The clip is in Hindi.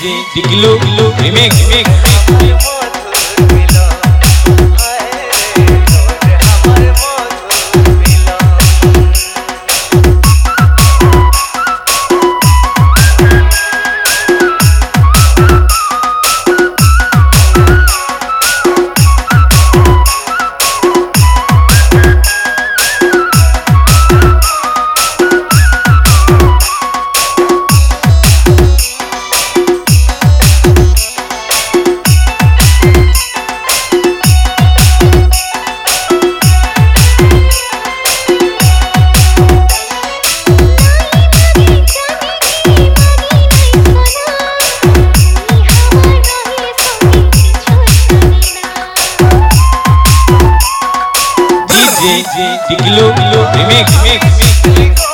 Diglu Remix DJ Diglo remake remake remake